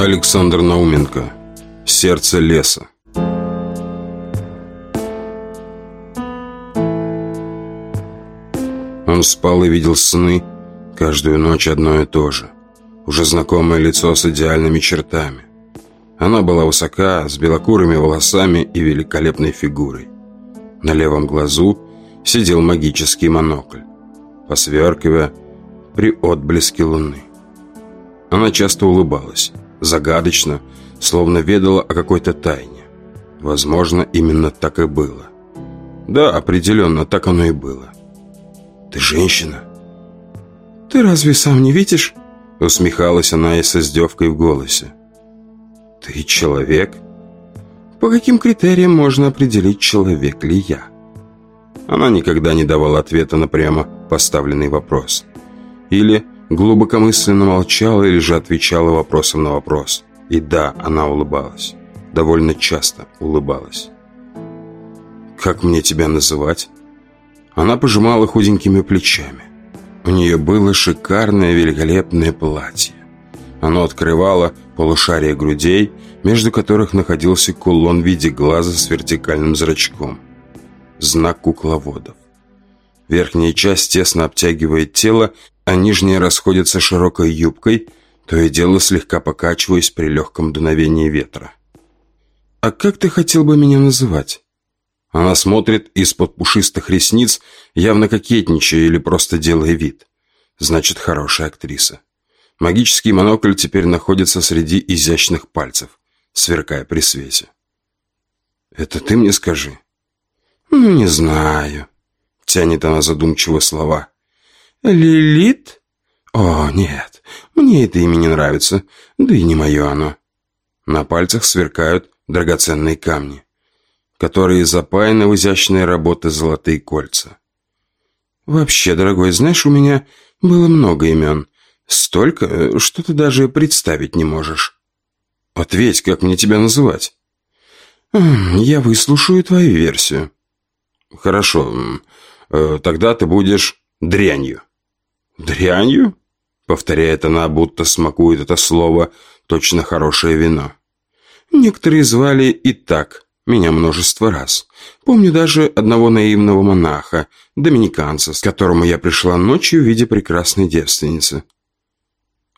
Александр Науменко. Сердце леса. Он спал и видел сны Каждую ночь одно и то же. Уже знакомое лицо с идеальными чертами. Она была высока, с белокурыми волосами и великолепной фигурой. На левом глазу сидел магический монокль Посверкивая при отблеске луны. Она часто улыбалась Загадочно, словно ведала о какой-то тайне Возможно, именно так и было Да, определенно, так оно и было «Ты женщина?» «Ты разве сам не видишь?» Усмехалась она и с издевкой в голосе. «Ты человек?» «По каким критериям можно определить, человек ли я?» Она никогда не давала ответа на прямо поставленный вопрос. Или глубокомысленно молчала, или же отвечала вопросом на вопрос. И да, она улыбалась. Довольно часто улыбалась. «Как мне тебя называть?» Она пожимала худенькими плечами. У нее было шикарное великолепное платье. Оно открывало полушарие грудей, между которых находился кулон в виде глаза с вертикальным зрачком. Знак кукловодов. Верхняя часть тесно обтягивает тело, а нижняя расходится широкой юбкой, то и дело слегка покачиваясь при легком дуновении ветра. «А как ты хотел бы меня называть?» Она смотрит из-под пушистых ресниц, явно кокетничая или просто делая вид. Значит, хорошая актриса. Магический монокль теперь находится среди изящных пальцев, сверкая при свете. «Это ты мне скажи?» «Ну, не знаю», — тянет она задумчиво слова. «Лилит? О, нет, мне это имя не нравится, да и не мое оно». На пальцах сверкают драгоценные камни которые запаяны в изящные работы золотые кольца. Вообще, дорогой, знаешь, у меня было много имен. Столько, что ты даже представить не можешь. Ответь, как мне тебя называть? Я выслушаю твою версию. Хорошо, э, тогда ты будешь дрянью. Дрянью? Повторяет она, будто смакует это слово, точно хорошее вино. Некоторые звали и так – меня множество раз. Помню даже одного наивного монаха, доминиканца, с которому я пришла ночью в виде прекрасной девственницы.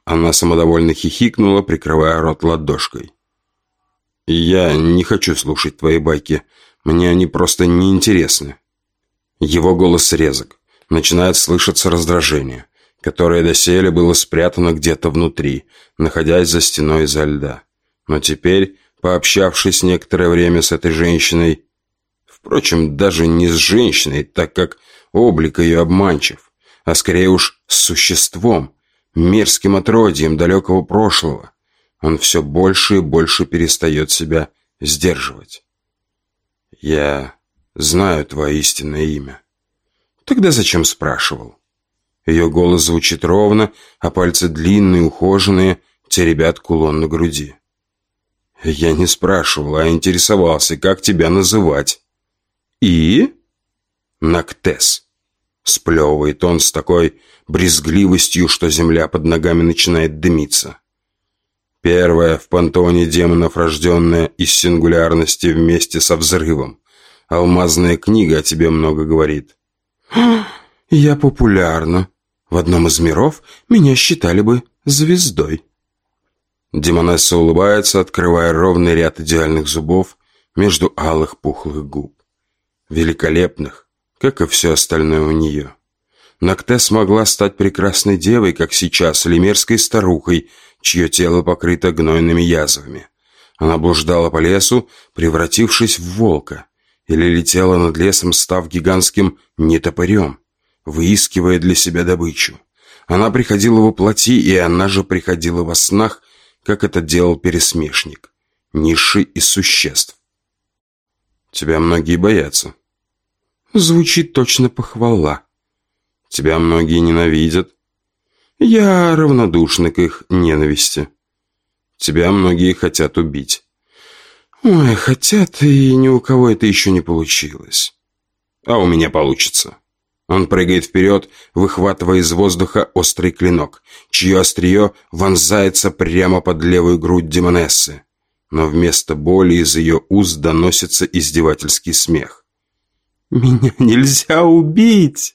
Она самодовольно хихикнула, прикрывая рот ладошкой. «Я не хочу слушать твои байки. Мне они просто неинтересны». Его голос резок. Начинает слышаться раздражение, которое доселе было спрятано где-то внутри, находясь за стеной изо льда. Но теперь пообщавшись некоторое время с этой женщиной. Впрочем, даже не с женщиной, так как облик ее обманчив, а скорее уж с существом, мерзким отродьем далекого прошлого. Он все больше и больше перестает себя сдерживать. «Я знаю твое истинное имя». «Тогда зачем спрашивал?» Ее голос звучит ровно, а пальцы длинные, ухоженные, теребят кулон на груди. «Я не спрашивал, а интересовался, как тебя называть». «И?» «Нактес». Сплевывает он с такой брезгливостью, что земля под ногами начинает дымиться. Первая в пантоне демонов, рожденная из сингулярности вместе со взрывом. Алмазная книга о тебе много говорит. «Я популярна. В одном из миров меня считали бы звездой». Демонесса улыбается, открывая ровный ряд идеальных зубов между алых пухлых губ. Великолепных, как и все остальное у нее. Нокте смогла стать прекрасной девой, как сейчас, лемерской старухой, чье тело покрыто гнойными язвами. Она блуждала по лесу, превратившись в волка, или летела над лесом, став гигантским нетопырем, выискивая для себя добычу. Она приходила во плоти, и она же приходила во снах, как это делал пересмешник, низший из существ. Тебя многие боятся. Звучит точно похвала. Тебя многие ненавидят. Я равнодушна к их ненависти. Тебя многие хотят убить. Ой, хотят, и ни у кого это еще не получилось. А у меня получится. Он прыгает вперед, выхватывая из воздуха острый клинок, чье острие вонзается прямо под левую грудь Демонессы. Но вместо боли из ее уст доносится издевательский смех. «Меня нельзя убить!»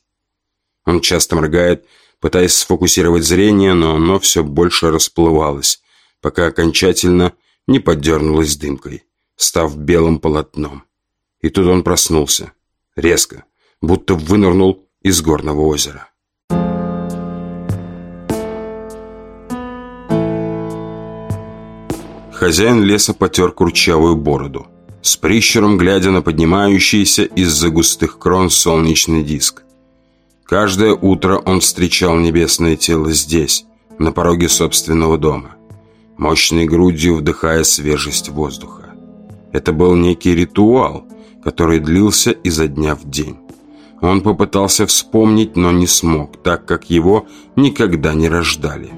Он часто моргает, пытаясь сфокусировать зрение, но оно все больше расплывалось, пока окончательно не поддернулось дымкой, став белым полотном. И тут он проснулся. Резко, будто вынырнул из горного озера. Хозяин леса потер курчавую бороду, с прищером глядя на поднимающийся из-за густых крон солнечный диск. Каждое утро он встречал небесное тело здесь, на пороге собственного дома, мощной грудью вдыхая свежесть воздуха. Это был некий ритуал, который длился изо дня в день. Он попытался вспомнить, но не смог, так как его никогда не рождали.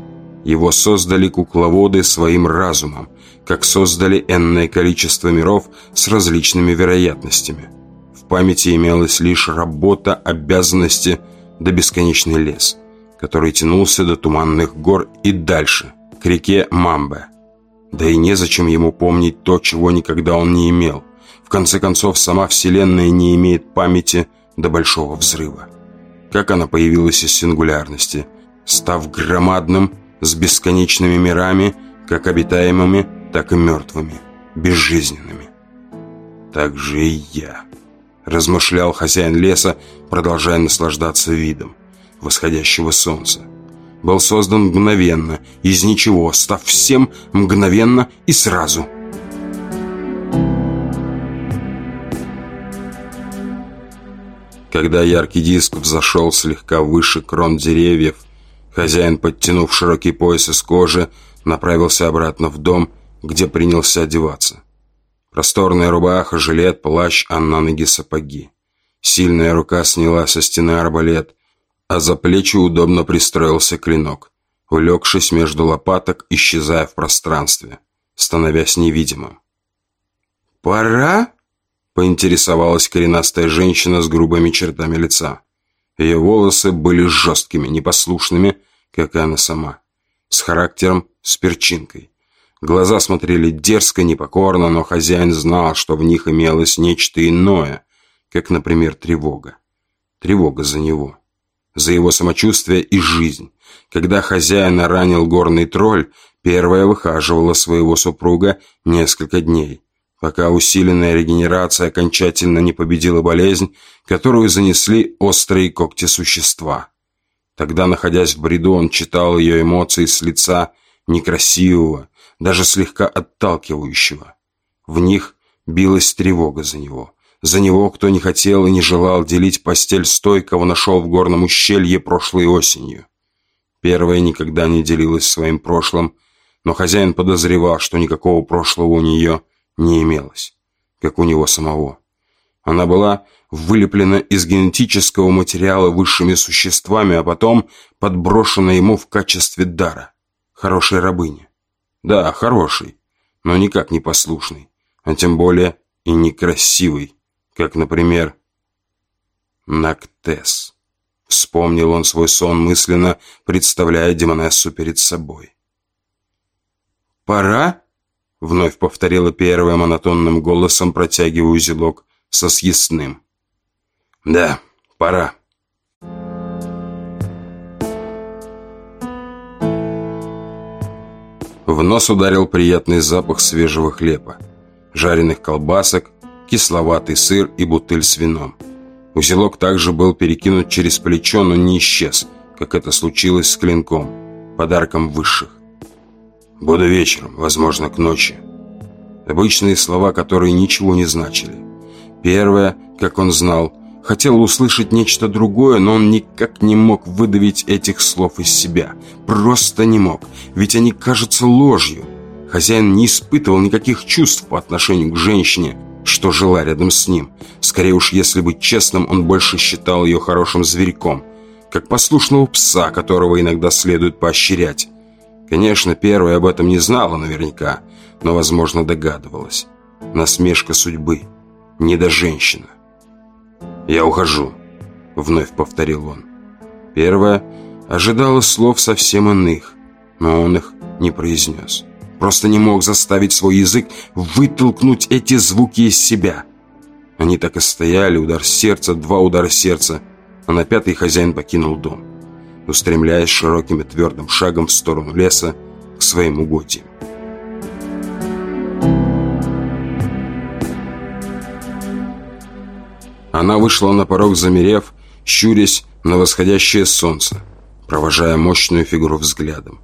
Его создали кукловоды своим разумом, как создали энное количество миров с различными вероятностями. В памяти имелась лишь работа, обязанности да бесконечный лес, который тянулся до туманных гор и дальше, к реке Мамбе. Да и незачем ему помнить то, чего никогда он не имел. В конце концов, сама Вселенная не имеет памяти до Большого Взрыва. Как она появилась из сингулярности, став громадным, с бесконечными мирами, как обитаемыми, так и мертвыми, безжизненными. Так же и я, размышлял хозяин леса, продолжая наслаждаться видом восходящего солнца. Был создан мгновенно, из ничего, став всем мгновенно и сразу – Когда яркий диск взошел слегка выше крон деревьев, хозяин, подтянув широкий пояс из кожи, направился обратно в дом, где принялся одеваться. Просторная рубаха, жилет, плащ, а на ноги сапоги. Сильная рука сняла со стены арбалет, а за плечи удобно пристроился клинок, улегшись между лопаток, исчезая в пространстве, становясь невидимым. «Пора?» Поинтересовалась коренастая женщина с грубыми чертами лица. Ее волосы были жесткими, непослушными, как и она сама, с характером, с перчинкой. Глаза смотрели дерзко, непокорно, но хозяин знал, что в них имелось нечто иное, как, например, тревога. Тревога за него, за его самочувствие и жизнь. Когда хозяина ранил горный тролль, первая выхаживала своего супруга несколько дней, пока усиленная регенерация окончательно не победила болезнь, которую занесли острые когти существа. Тогда, находясь в бреду, он читал ее эмоции с лица некрасивого, даже слегка отталкивающего. В них билась тревога за него. За него, кто не хотел и не желал делить постель с той, кого нашел в горном ущелье прошлой осенью. Первая никогда не делилась своим прошлым, но хозяин подозревал, что никакого прошлого у нее не имелось, как у него самого. Она была вылеплена из генетического материала высшими существами, а потом подброшена ему в качестве дара. Хорошей рабыни. Да, хороший, но никак не послушный, а тем более и некрасивый, как, например, Нактес. Вспомнил он свой сон мысленно, представляя Демонессу перед собой. «Пора?» Вновь повторила первая монотонным голосом, протягивая узелок со съестным. «Да, пора». В нос ударил приятный запах свежего хлеба, жареных колбасок, кисловатый сыр и бутыль с вином. Узелок также был перекинут через плечо, но не исчез, как это случилось с клинком, подарком высших. Буду вечером, возможно, к ночи. Обычные слова, которые ничего не значили. Первое, как он знал, хотел услышать нечто другое, но он никак не мог выдавить этих слов из себя. Просто не мог, ведь они кажутся ложью. Хозяин не испытывал никаких чувств по отношению к женщине, что жила рядом с ним. Скорее уж, если быть честным, он больше считал ее хорошим зверьком, как послушного пса, которого иногда следует поощрять. Конечно, первая об этом не знала наверняка, но, возможно, догадывалась. Насмешка судьбы. Не до женщина. «Я ухожу», вновь повторил он. Первое ожидало слов совсем иных, но он их не произнес. Просто не мог заставить свой язык вытолкнуть эти звуки из себя. Они так и стояли, удар сердца, два удара сердца, а на пятый хозяин покинул дом, устремляясь широким и твердым шагом в сторону леса к своим угодьям. Она вышла на порог, замерев, щурясь на восходящее солнце, провожая мощную фигуру взглядом.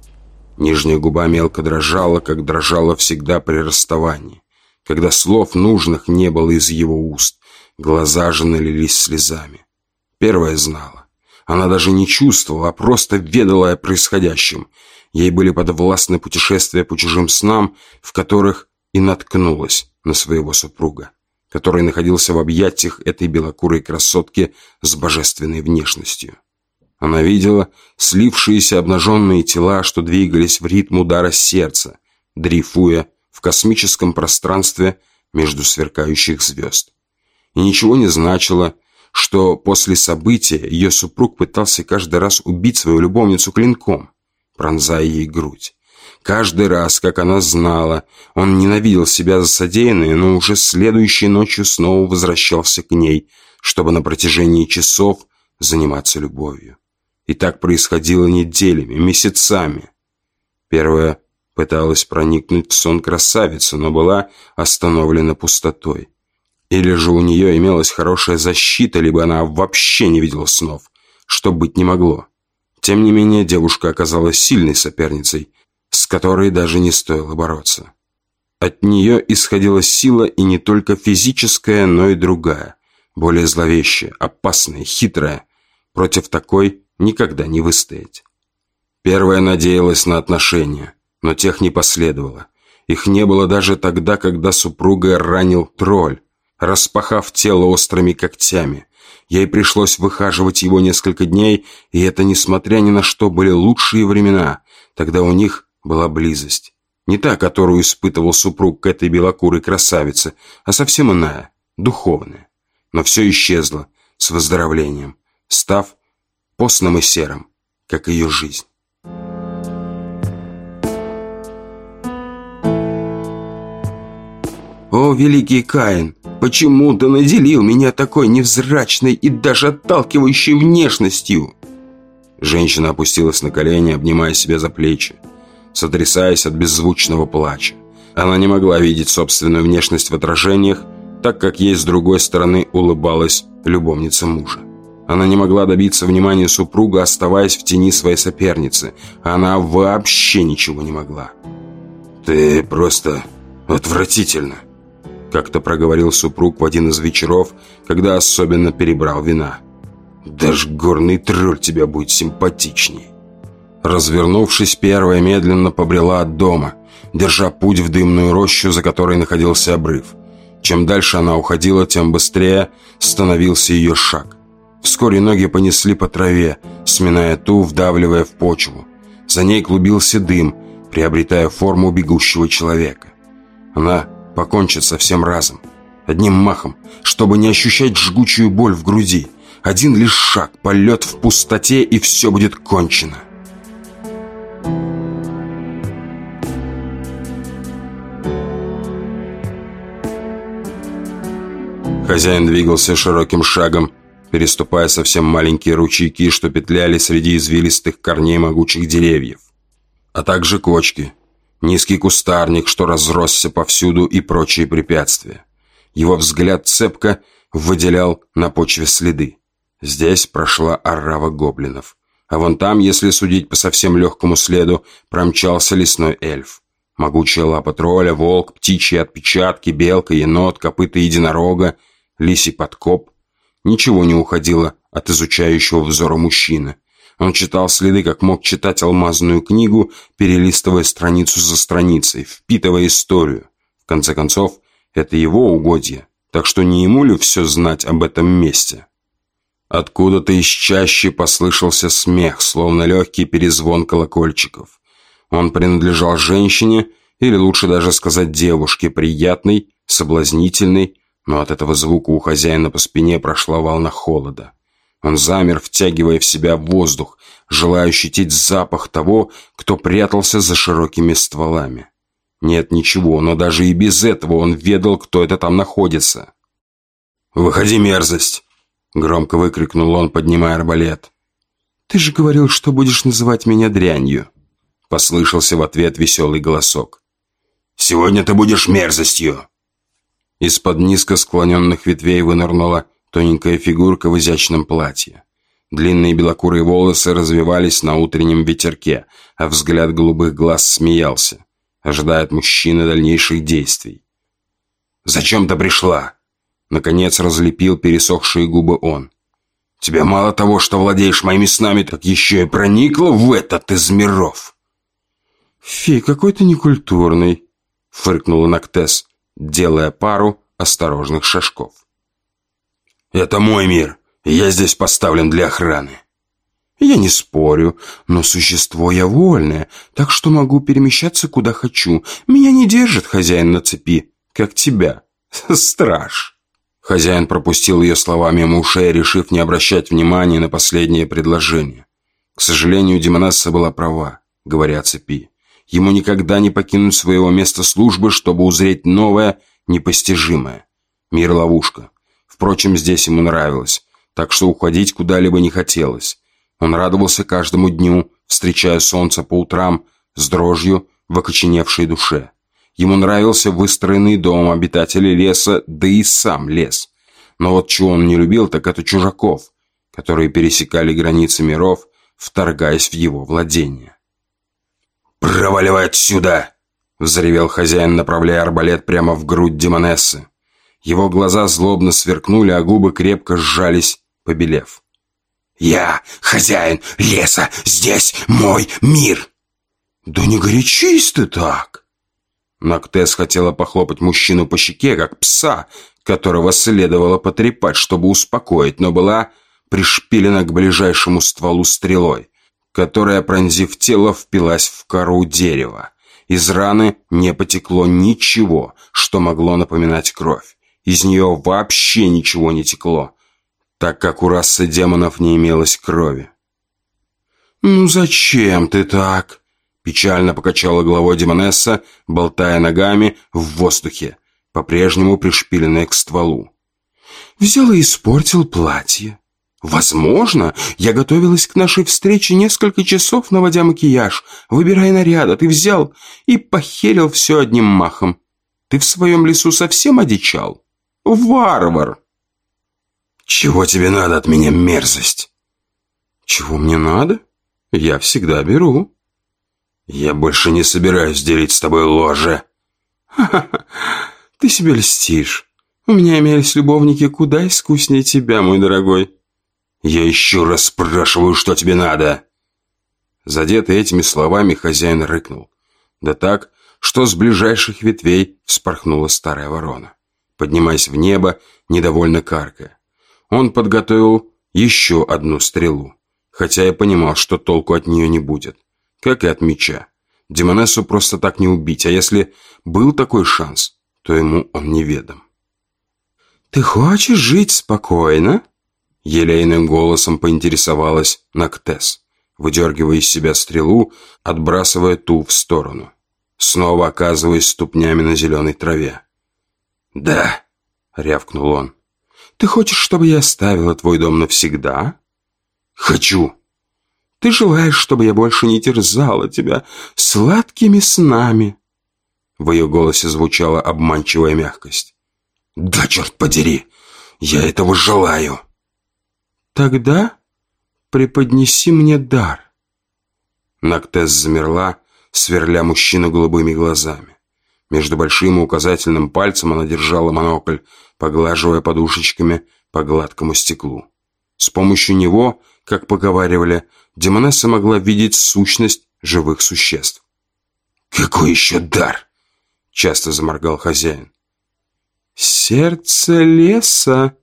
Нижняя губа мелко дрожала, как дрожала всегда при расставании, когда слов нужных не было из его уст, глаза же налились слезами. Первая знала. Она даже не чувствовала, а просто ведала о происходящем. Ей были подвластны путешествия по чужим снам, в которых и наткнулась на своего супруга, который находился в объятиях этой белокурой красотки с божественной внешностью. Она видела слившиеся обнаженные тела, что двигались в ритм удара сердца, дрейфуя в космическом пространстве между сверкающих звезд. И ничего не значило, что после события ее супруг пытался каждый раз убить свою любовницу клинком, пронзая ей грудь. Каждый раз, как она знала, он ненавидел себя за содеянное, но уже следующей ночью снова возвращался к ней, чтобы на протяжении часов заниматься любовью. И так происходило неделями, месяцами. Первая пыталась проникнуть в сон красавицы, но была остановлена пустотой. Или же у нее имелась хорошая защита, либо она вообще не видела снов, что быть не могло. Тем не менее, девушка оказалась сильной соперницей, с которой даже не стоило бороться. От нее исходила сила и не только физическая, но и другая, более зловещая, опасная, хитрая. Против такой никогда не выстоять. Первая надеялась на отношения, но тех не последовало. Их не было даже тогда, когда супруга ранил тролль, распахав тело острыми когтями. Ей пришлось выхаживать его несколько дней, и это, несмотря ни на что, были лучшие времена. Тогда у них была близость. Не та, которую испытывал супруг к этой белокурой красавице, а совсем иная, духовная. Но все исчезло с выздоровлением, став постным и серым, как ее жизнь. «О, великий Каин, почему ты наделил меня такой невзрачной и даже отталкивающей внешностью?» Женщина опустилась на колени, обнимая себя за плечи, сотрясаясь от беззвучного плача. Она не могла видеть собственную внешность в отражениях, так как ей с другой стороны улыбалась любовница мужа. Она не могла добиться внимания супруга, оставаясь в тени своей соперницы. Она вообще ничего не могла. «Ты просто отвратительно», — как-то проговорил супруг в один из вечеров, когда особенно перебрал вина. «Даже горный тролль тебя будет симпатичней». Развернувшись, первая медленно побрела от дома, держа путь в дымную рощу, за которой находился обрыв. Чем дальше она уходила, тем быстрее становился ее шаг. Вскоре ноги понесли по траве, сминая ту, вдавливая в почву. За ней клубился дым, приобретая форму бегущего человека. Она покончит со всем разом, одним махом, чтобы не ощущать жгучую боль в груди. Один лишь шаг, полет в пустоте, и все будет кончено. Хозяин двигался широким шагом, переступая совсем маленькие ручейки, что петляли среди извилистых корней могучих деревьев. А также кочки, низкий кустарник, что разросся повсюду и прочие препятствия. Его взгляд цепко выделял на почве следы. Здесь прошла орава гоблинов. А вон там, если судить по совсем легкому следу, промчался лесной эльф. Могучая лапа тролля, волк, птичьи отпечатки, белка, енот, копыта единорога, лисий подкоп, Ничего не уходило от изучающего взора мужчины. Он читал следы, как мог читать алмазную книгу, перелистывая страницу за страницей, впитывая историю. В конце концов, это его угодье, так что не ему ли все знать об этом месте? Откуда-то из чаще послышался смех, словно легкий перезвон колокольчиков. Он принадлежал женщине, или лучше даже сказать девушке, приятной, соблазнительной, но от этого звука у хозяина по спине прошла волна холода. Он замер, втягивая в себя воздух, желая ощутить запах того, кто прятался за широкими стволами. Нет ничего, но даже и без этого он ведал, кто это там находится. «Выходи, мерзость!» — громко выкрикнул он, поднимая арбалет. «Ты же говорил, что будешь называть меня дрянью!» — послышался в ответ веселый голосок. «Сегодня ты будешь мерзостью!» Из-под низко склоненных ветвей вынырнула тоненькая фигурка в изящном платье. Длинные белокурые волосы развивались на утреннем ветерке, а взгляд голубых глаз смеялся, ожидая от мужчины дальнейших действий. «Зачем ты пришла?» Наконец разлепил пересохшие губы он. «Тебе мало того, что владеешь моими снами, так еще и проникла в этот из миров!» «Фи, какой ты некультурный!» — фыркнула Нактес, делая пару осторожных шажков. Это мой мир, я здесь поставлен для охраны. Я не спорю, но существо я вольное, так что могу перемещаться куда хочу. Меня не держит хозяин на цепи, как тебя, страж. Хозяин пропустил ее слова мимо ушей, решив не обращать внимания на последнее предложение. К сожалению, Демонесса была права, говоря о цепи. Ему никогда не покинуть своего места службы, чтобы узреть новое, непостижимое. Мир-ловушка. Впрочем, здесь ему нравилось, так что уходить куда-либо не хотелось. Он радовался каждому дню, встречая солнце по утрам с дрожью в окоченевшей душе. Ему нравился выстроенный дом обитателей леса, да и сам лес. Но вот чего он не любил, так это чужаков, которые пересекали границы миров, вторгаясь в его владение. «Проваливай отсюда!» — взревел хозяин, направляя арбалет прямо в грудь Демонессы. Его глаза злобно сверкнули, а губы крепко сжались, побелев. «Я хозяин леса, здесь мой мир!» «Да не горячись ты так!» Нактес хотела похлопать мужчину по щеке, как пса, которого следовало потрепать, чтобы успокоить, но была пришпилена к ближайшему стволу стрелой, которая, пронзив тело, впилась в кору дерева. Из раны не потекло ничего, что могло напоминать кровь. Из нее вообще ничего не текло, так как у расы демонов не имелось крови. «Ну зачем ты так?» Печально покачала головой Демонесса, болтая ногами в воздухе, по-прежнему пришпиленная к стволу. «Взял и испортил платье. Возможно, я готовилась к нашей встрече несколько часов, наводя макияж, выбирая наряд, ты взял и похерил все одним махом. Ты в своем лесу совсем одичал?» Варвар!» «Чего тебе надо от меня, мерзость?» «Чего мне надо? Я всегда беру». «Я больше не собираюсь делить с тобой ложе». «Ха-ха-ха, ты себе льстишь. У меня имелись любовники куда искуснее тебя, мой дорогой». «Я еще раз спрашиваю, что тебе надо?» Задетый этими словами, хозяин рыкнул. Да так, что с ближайших ветвей вспорхнула старая ворона поднимаясь в небо, недовольно каркая. Он подготовил еще одну стрелу, хотя и понимал, что толку от нее не будет, как и от меча. Демонессу просто так не убить, а если был такой шанс, то ему он неведом. «Ты хочешь жить спокойно?» Елейным голосом поинтересовалась Нактес, выдергивая из себя стрелу, отбрасывая ту в сторону, снова оказываясь ступнями на зеленой траве. «Да», — рявкнул он. «Ты хочешь, чтобы я оставила твой дом навсегда?» «Хочу». «Ты желаешь, чтобы я больше не терзала тебя сладкими снами?» В ее голосе звучала обманчивая мягкость. «Да, черт подери! Я этого желаю!» «Тогда преподнеси мне дар». Нактес замерла, сверля мужчину голубыми глазами. Между большим и указательным пальцем она держала монокль, поглаживая подушечками по гладкому стеклу. С помощью него, как поговаривали, Демонесса могла видеть сущность живых существ. «Какой еще дар?» — часто заморгал хозяин. «Сердце леса!»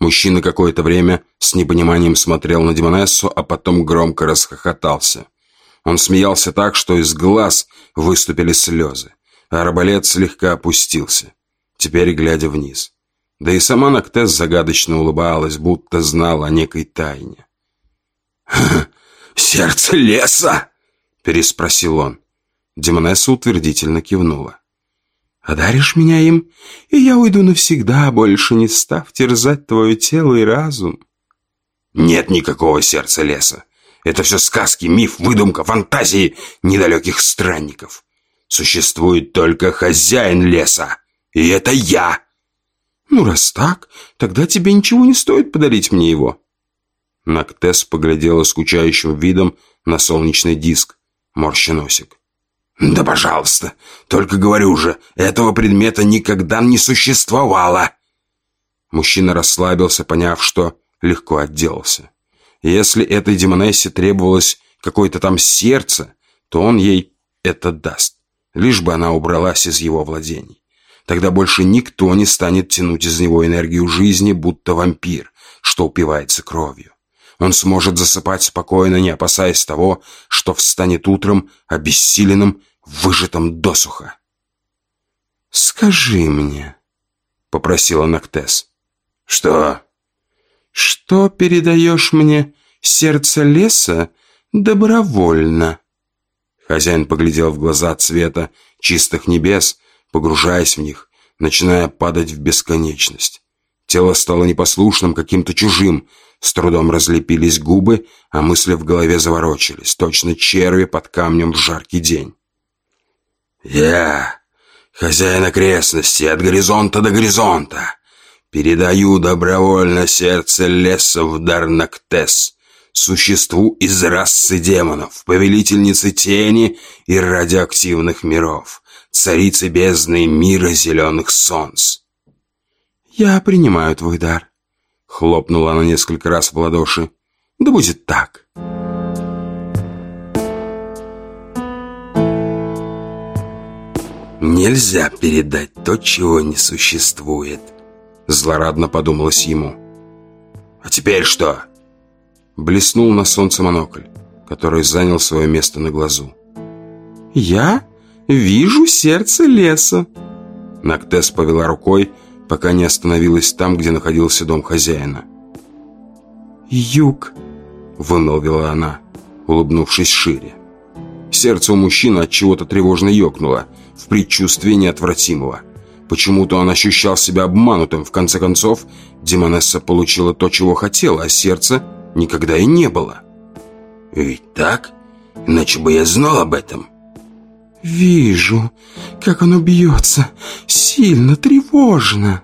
Мужчина какое-то время с непониманием смотрел на Демонессу, а потом громко расхохотался. Он смеялся так, что из глаз выступили слезы арбалет слегка опустился, теперь глядя вниз. Да и сама Нактес загадочно улыбалась, будто знала о некой тайне. «Сердце леса!» — переспросил он. Демонесса утвердительно кивнула. «Одаришь меня им, и я уйду навсегда, больше не став терзать твое тело и разум». «Нет никакого сердца леса. Это все сказки, миф, выдумка, фантазии недалеких странников. Существует только хозяин леса, и это я!» «Ну, раз так, тогда тебе ничего не стоит подарить мне его». Нактес поглядела скучающим видом на солнечный диск, морща носик. «Да пожалуйста, только говорю же, этого предмета никогда не существовало!» Мужчина расслабился, поняв, что легко отделался. Если этой демонессе требовалось какое-то там сердце, то он ей это даст, лишь бы она убралась из его владений. Тогда больше никто не станет тянуть из него энергию жизни, будто вампир, что упивается кровью. Он сможет засыпать спокойно, не опасаясь того, что встанет утром обессиленным, выжатым досуха. «Скажи мне», — попросила Нактес. «Что?» «Что передаешь мне сердце леса добровольно?» Хозяин поглядел в глаза цвета чистых небес, погружаясь в них, начиная падать в бесконечность. Тело стало непослушным, каким-то чужим, с трудом разлепились губы, а мысли в голове заворочились, точно черви под камнем в жаркий день. «Я, хозяин окрестности, от горизонта до горизонта, передаю добровольно сердце леса в Дарнактес, существу из расы демонов, повелительницы тени и радиоактивных миров, царицы бездны мира зеленых солнц. «Я принимаю твой дар», — хлопнула она несколько раз в ладоши. «Да будет так». «Нельзя передать то, чего не существует», — злорадно подумалось ему. «А теперь что?» Блеснул на солнце монокль, который занял свое место на глазу. «Я вижу сердце леса!» Нактес повела рукой, пока не остановилась там, где находился дом хозяина. «Юг!» — вымолвила она, улыбнувшись шире. Сердце у мужчины от чего-то тревожно ёкнуло, в предчувствии неотвратимого. Почему-то он ощущал себя обманутым. В конце концов, Демонесса получила то, чего хотела, а сердце никогда и не было. «Ведь так? Иначе бы я знал об этом». «Вижу, как оно бьется. Сильно, тревожно».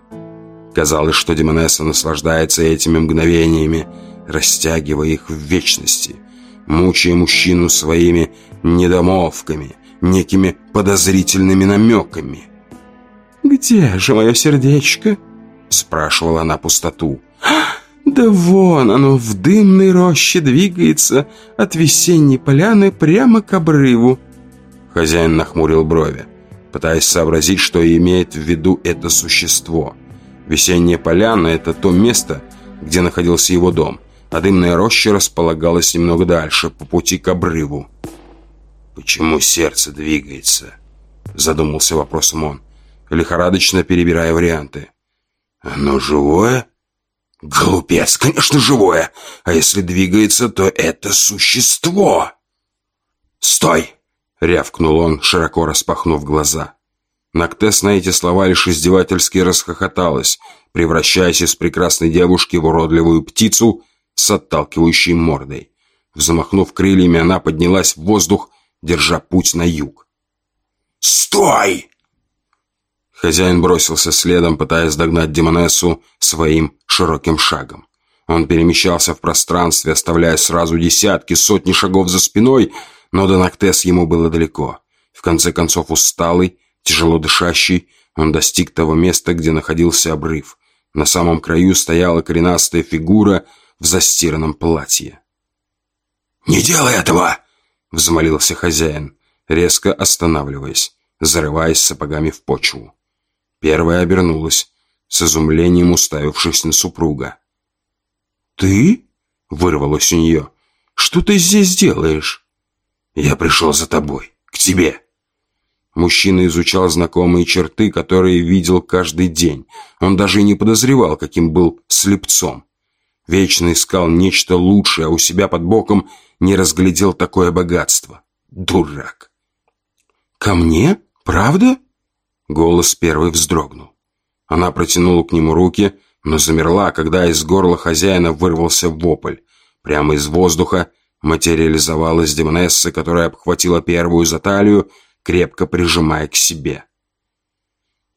Казалось, что Демонесса наслаждается этими мгновениями, растягивая их в вечности, мучая мужчину своими недомолвками, некими подозрительными намеками. «Где же мое сердечко?» — спрашивала она пустоту. Да вон оно в дымной роще двигается от весенней поляны прямо к обрыву. Хозяин нахмурил брови, пытаясь сообразить, что имеет в виду это существо. Весенняя поляна — это то место, где находился его дом, а дымная роща располагалась немного дальше, по пути к обрыву. «Почему сердце двигается?» — задумался вопросом он, лихорадочно перебирая варианты. «Оно живое?» Глупец, конечно, живое. А если двигается, то это существо. Стой! Рявкнул он, широко распахнув глаза. Нактес на эти слова лишь издевательски расхохоталась, превращаясь из прекрасной девушки в уродливую птицу с отталкивающей мордой. Взмахнув крыльями, она поднялась в воздух, держа путь на юг. «Стой!» Хозяин бросился следом, пытаясь догнать Демонессу своим широким шагом. Он перемещался в пространстве, оставляя сразу десятки, сотни шагов за спиной, но до Нактес ему было далеко. В конце концов, усталый, тяжело дышащий, он достиг того места, где находился обрыв. На самом краю стояла коренастая фигура в застиранном платье. «Не делай этого!» — взмолился хозяин, резко останавливаясь, зарываясь сапогами в почву. Первая обернулась, с изумлением уставившись на супруга. «Ты?» — вырвалось у нее. «Что ты здесь делаешь?» «Я пришел за тобой, к тебе». Мужчина изучал знакомые черты, которые видел каждый день. Он даже и не подозревал, каким был слепцом. Вечно искал нечто лучшее, а у себя под боком не разглядел такое богатство. Дурак. «Ко мне? Правда?» Голос первый вздрогнул. Она протянула к нему руки, но замерла, когда из горла хозяина вырвался вопль. Прямо из воздуха материализовалась Демонесса, которая обхватила первую за талию, крепко прижимая к себе.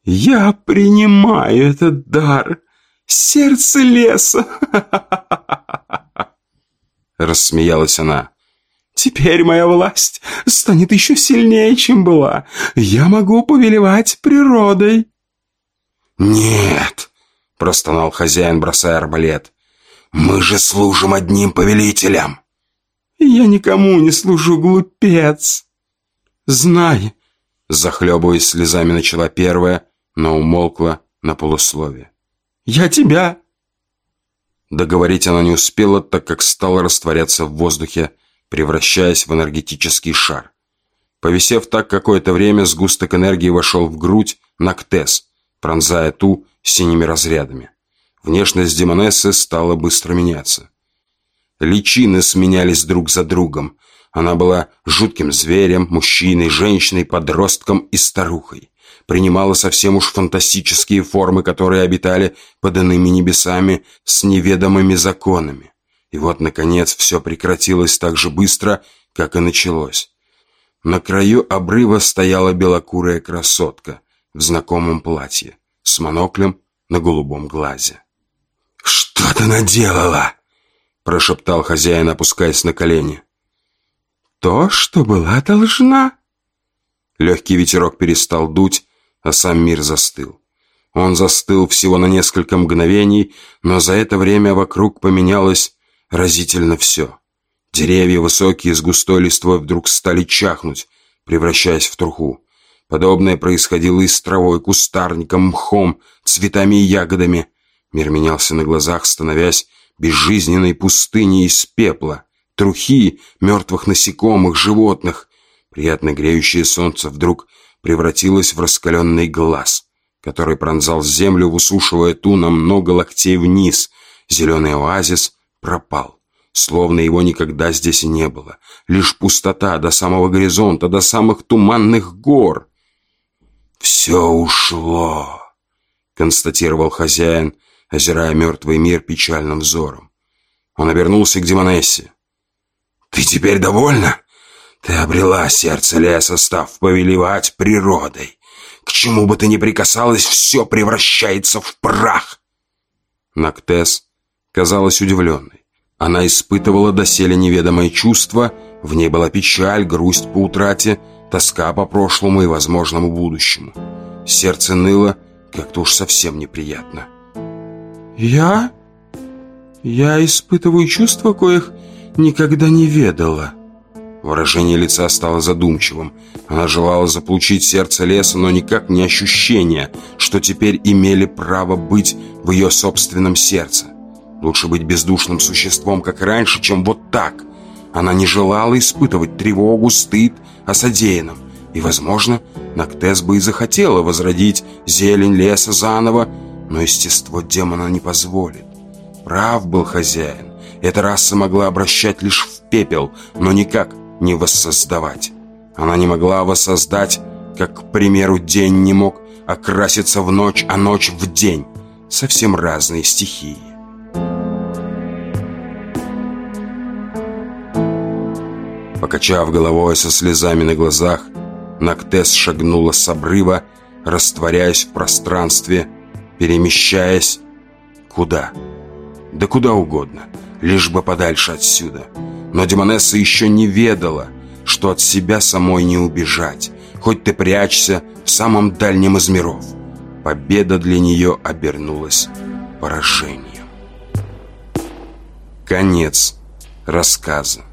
«Я принимаю этот дар! Сердце леса!» Рассмеялась она. «Теперь моя власть станет еще сильнее, чем была. Я могу повелевать природой». «Нет!» – простонал хозяин, бросая арбалет. «Мы же служим одним повелителям!» «Я никому не служу, глупец!» «Знай!» – захлебываясь слезами, начала первая, но умолкла на полусловие. «Я тебя!» Договорить она не успела, так как стала растворяться в воздухе, превращаясь в энергетический шар. Повисев так какое-то время, сгусток энергии вошел в грудь Нактес, пронзая ту синими разрядами. Внешность Демонессы стала быстро меняться. Личины сменялись друг за другом. Она была жутким зверем, мужчиной, женщиной, подростком и старухой. Принимала совсем уж фантастические формы, которые обитали под иными небесами с неведомыми законами. И вот, наконец, все прекратилось так же быстро, как и началось. На краю обрыва стояла белокурая красотка в знакомом платье с моноклем на голубом глазе. «Что ты наделала?» – прошептал хозяин, опускаясь на колени. «То, что была должна». Легкий ветерок перестал дуть, а сам мир застыл. Он застыл всего на несколько мгновений, но за это время вокруг поменялось разительно все. Деревья высокие с густой листвой вдруг стали чахнуть, превращаясь в труху. Подобное происходило и с травой, кустарником, мхом, цветами и ягодами. Мир менялся на глазах, становясь безжизненной пустыней из пепла, трухи, мертвых насекомых, животных. Приятно греющее солнце вдруг превратилось в раскаленный глаз, который пронзал землю, высушивая ту на много локтей вниз. Зеленый оазис пропал, словно его никогда здесь и не было. Лишь пустота до самого горизонта, до самых туманных гор. «Все ушло», — констатировал хозяин, озирая мертвый мир печальным взором. Он обернулся к Демонессе. «Ты теперь довольна? Ты обрела сердце леса, став повелевать природой. К чему бы ты ни прикасалась, все превращается в прах!» Нактес казалась удивленной. Она испытывала доселе неведомое чувство, в ней была печаль, грусть по утрате, тоска по прошлому и возможному будущему. Сердце ныло, как-то уж совсем неприятно. «Я? Я испытываю чувства, коих никогда не ведала». Выражение лица стало задумчивым. Она желала заполучить сердце леса, но никак не ощущение, что теперь имели право быть в ее собственном сердце. Лучше быть бездушным существом, как раньше, чем вот так. Она не желала испытывать тревогу, стыд, о содеянном. И, возможно, Нактес бы и захотела возродить зелень леса заново, но естество демона не позволит. Прав был хозяин. Эта раса могла обращать лишь в пепел, но никак не воссоздавать. Она не могла воссоздать, как, к примеру, день не мог окраситься в ночь, а ночь в день. Совсем разные стихии. Покачав головой со слезами на глазах, Нактес шагнула с обрыва, растворяясь в пространстве, перемещаясь куда? Да куда угодно, лишь бы подальше отсюда. Но Демонесса еще не ведала, что от себя самой не убежать, хоть ты прячься в самом дальнем из миров. Победа для нее обернулась поражением. Конец рассказа.